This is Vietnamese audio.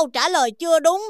câu trả lời chưa đúng.